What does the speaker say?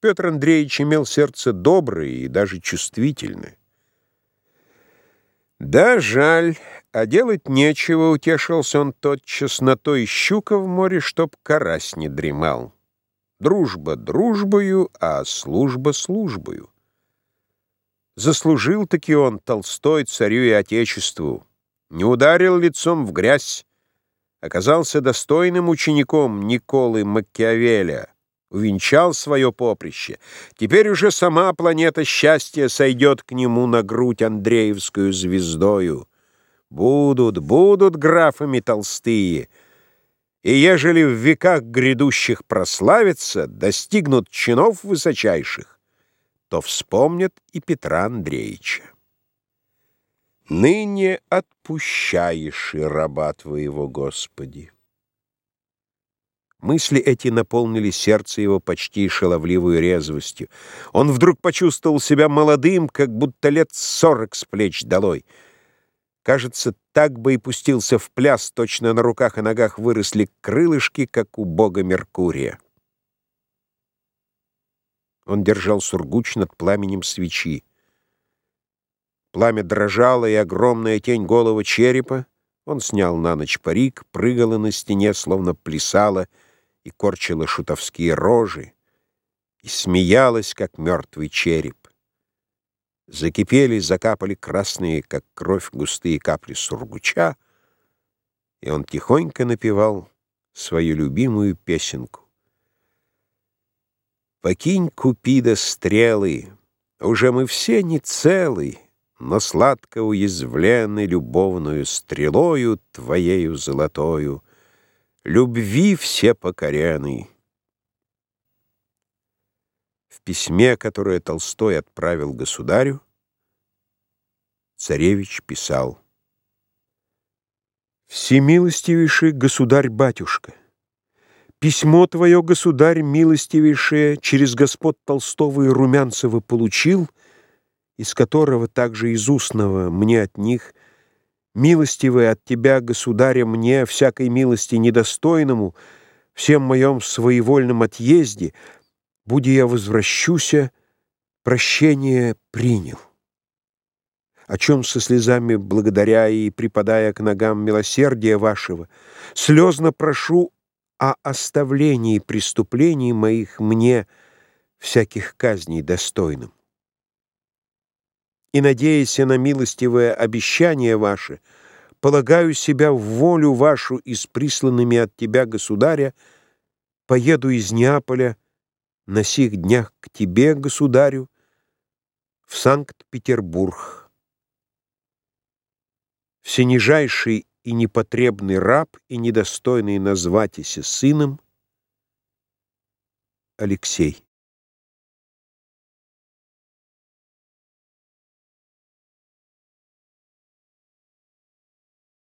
Петр Андреевич имел сердце доброе и даже чувствительное. Да, жаль, а делать нечего, утешился он тотчас на той щука в море, чтоб карась не дремал. Дружба дружбою, а служба службою. Заслужил-таки он, Толстой, царю и отечеству. Не ударил лицом в грязь, оказался достойным учеником Николы Макиавеля увенчал свое поприще. Теперь уже сама планета счастья сойдет к нему на грудь Андреевскую звездою. Будут, будут графами толстые, и ежели в веках грядущих прославятся, достигнут чинов высочайших, то вспомнят и Петра Андреевича. Ныне отпущаешь и раба твоего, Господи. Мысли эти наполнили сердце его почти шаловливой резвостью. Он вдруг почувствовал себя молодым, как будто лет сорок с плеч долой. Кажется, так бы и пустился в пляс, точно на руках и ногах выросли крылышки, как у бога Меркурия. Он держал сургуч над пламенем свечи. Пламя дрожало, и огромная тень голого черепа, он снял на ночь парик, прыгала на стене, словно плясала — и корчила шутовские рожи, и смеялась, как мертвый череп. Закипели, закапали красные, как кровь, густые капли сургуча, и он тихонько напевал свою любимую песенку. «Покинь, Купида, стрелы, уже мы все не целы, но сладко уязвлены любовную стрелою твоею золотою, любви все покорены. В письме, которое Толстой отправил государю, царевич писал «Всемилостивейший государь-батюшка, письмо твое, государь, милостивейшее, через господ Толстого и Румянцева получил, из которого также из устного мне от них – Милостивый от тебя, государя, мне, всякой милости недостойному, всем моем своевольном отъезде, будь я возвращуся, прощение принял. О чем со слезами благодаря и припадая к ногам милосердия вашего, слезно прошу о оставлении преступлений моих мне, всяких казней достойным и, надеясь на милостивое обещание ваше, полагаю себя в волю вашу и с присланными от тебя, государя, поеду из Неаполя на сих днях к тебе, государю, в Санкт-Петербург. Всенижайший и непотребный раб и недостойный назватися сыном Алексей.